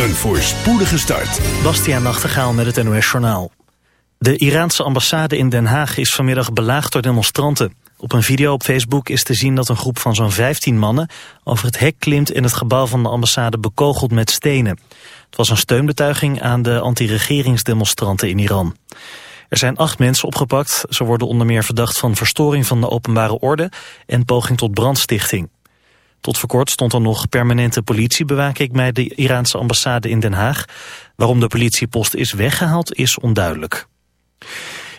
Een voorspoedige start. Bastiaan Nachtegaal met het NOS Journaal. De Iraanse ambassade in Den Haag is vanmiddag belaagd door demonstranten. Op een video op Facebook is te zien dat een groep van zo'n 15 mannen... over het hek klimt en het gebouw van de ambassade bekogelt met stenen. Het was een steunbetuiging aan de anti-regeringsdemonstranten in Iran. Er zijn acht mensen opgepakt. Ze worden onder meer verdacht van verstoring van de openbare orde... en poging tot brandstichting. Tot voor kort stond er nog permanente politiebewaking bij de Iraanse ambassade in Den Haag. Waarom de politiepost is weggehaald is onduidelijk.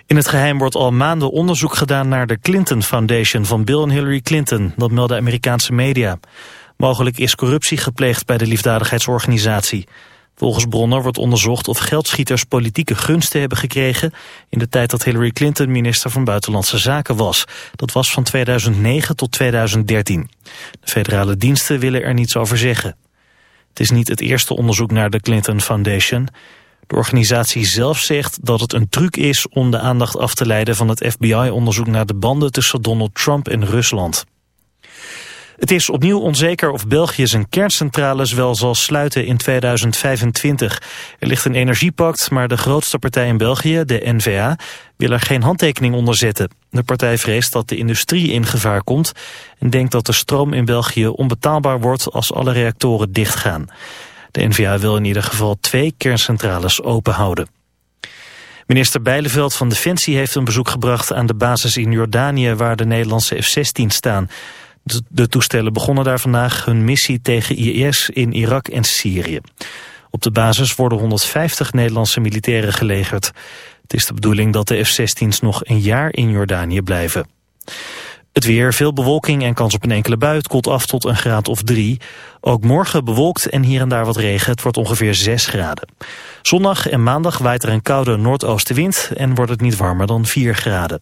In het geheim wordt al maanden onderzoek gedaan naar de Clinton Foundation van Bill en Hillary Clinton. Dat melden Amerikaanse media. Mogelijk is corruptie gepleegd bij de liefdadigheidsorganisatie. Volgens bronnen wordt onderzocht of geldschieters politieke gunsten hebben gekregen... in de tijd dat Hillary Clinton minister van Buitenlandse Zaken was. Dat was van 2009 tot 2013. De federale diensten willen er niets over zeggen. Het is niet het eerste onderzoek naar de Clinton Foundation. De organisatie zelf zegt dat het een truc is om de aandacht af te leiden... van het FBI-onderzoek naar de banden tussen Donald Trump en Rusland. Het is opnieuw onzeker of België zijn kerncentrales wel zal sluiten in 2025. Er ligt een energiepact, maar de grootste partij in België, de N-VA, wil er geen handtekening onder zetten. De partij vreest dat de industrie in gevaar komt en denkt dat de stroom in België onbetaalbaar wordt als alle reactoren dichtgaan. De N-VA wil in ieder geval twee kerncentrales open houden. Minister Bijleveld van Defensie heeft een bezoek gebracht aan de basis in Jordanië waar de Nederlandse F-16 staan. De toestellen begonnen daar vandaag hun missie tegen IS in Irak en Syrië. Op de basis worden 150 Nederlandse militairen gelegerd. Het is de bedoeling dat de F-16's nog een jaar in Jordanië blijven. Het weer, veel bewolking en kans op een enkele bui. Het koelt af tot een graad of drie. Ook morgen bewolkt en hier en daar wat regen. Het wordt ongeveer 6 graden. Zondag en maandag waait er een koude noordoostenwind... en wordt het niet warmer dan 4 graden.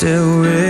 still remember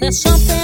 There's something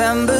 December.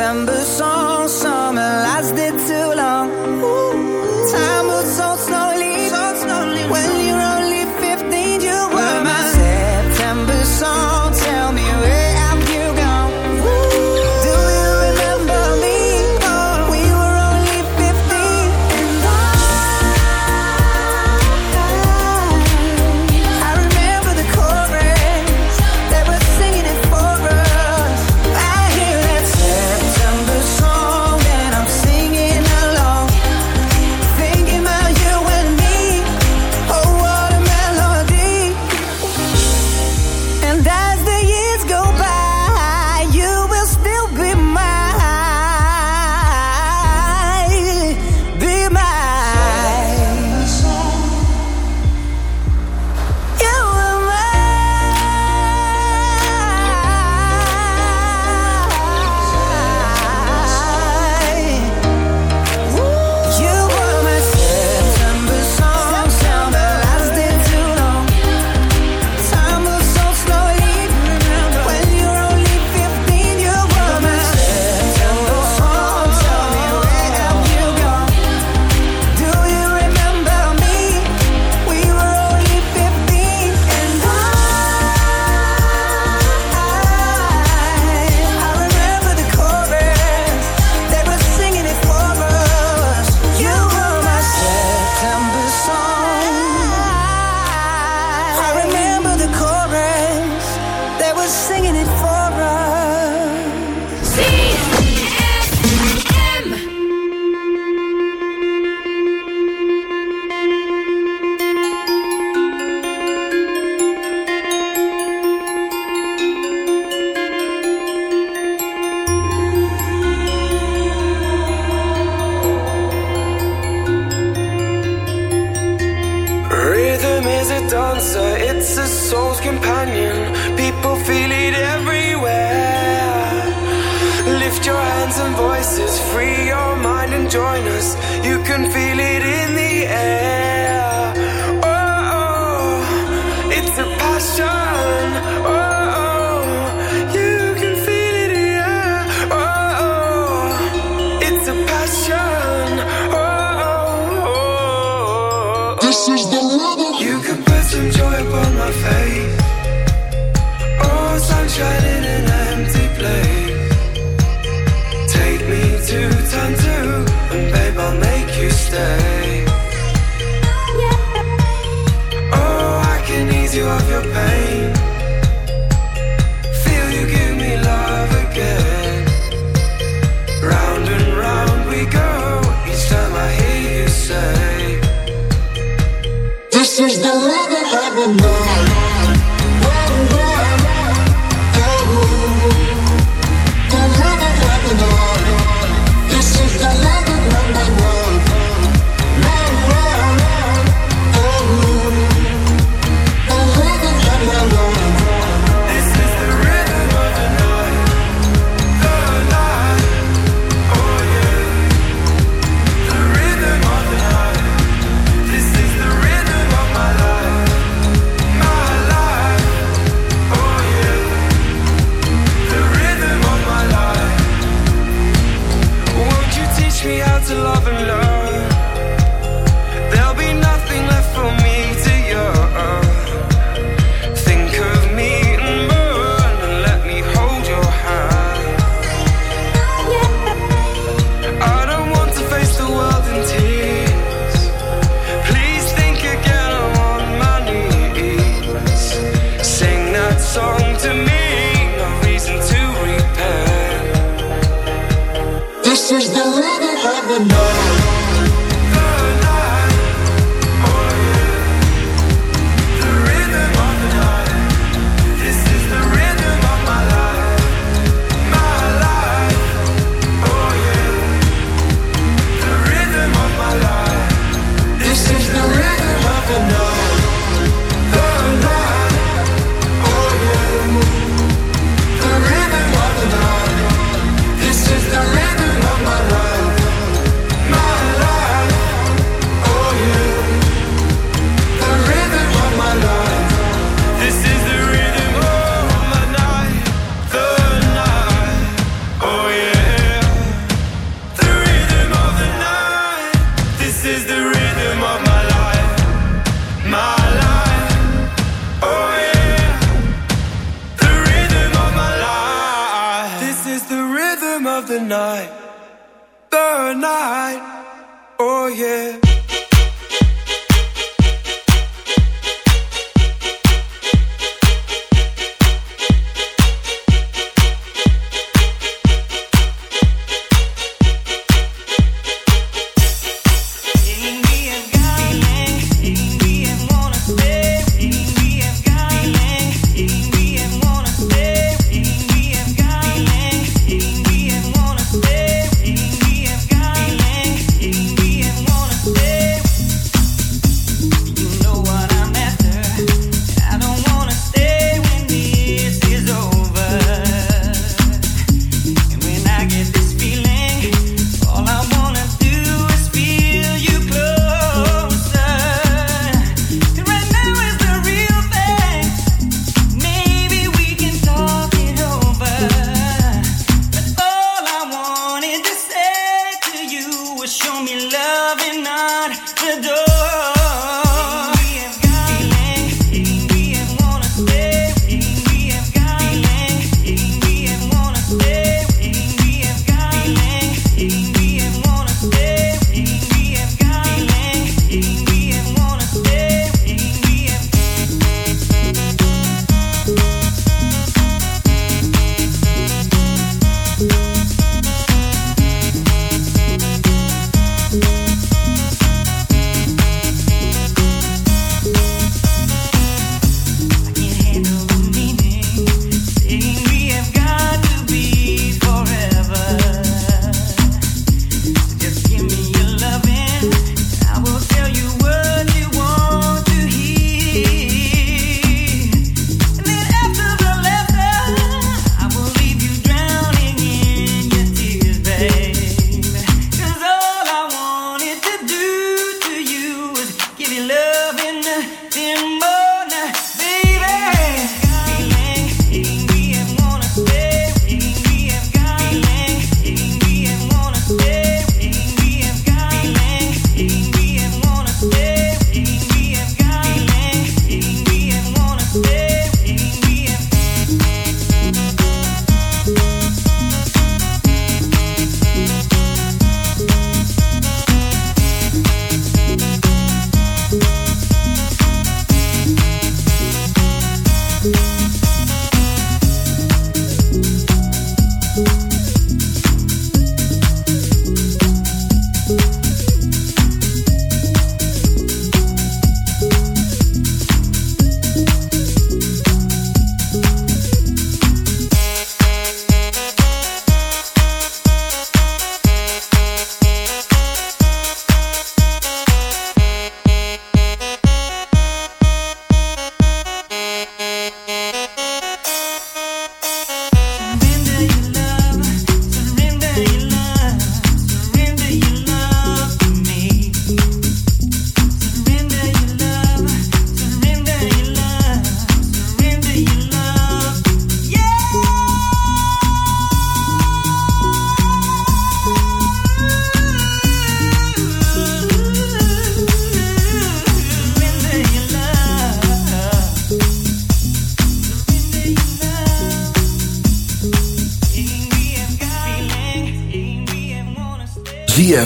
December song.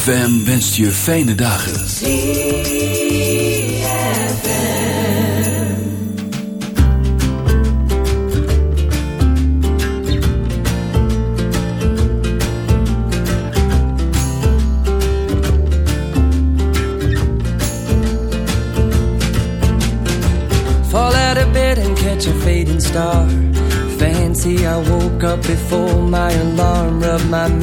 ZFM wenst je fijne dagen. Fall out of bed and catch a fading star. Fancy I woke up before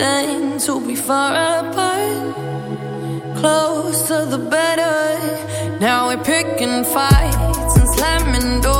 things will be far apart. close to the better. Now we're picking fights and slamming doors.